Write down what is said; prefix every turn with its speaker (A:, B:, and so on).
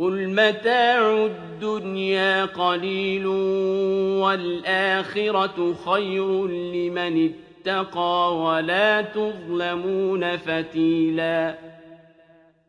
A: قُلْ مَتَاعُ الدُّنْيَا قَلِيلٌ وَالْآخِرَةُ خَيْرٌ لِّمَنِ اتَّقَىٰ وَلَا تُظْلَمُونَ فَتِيلًا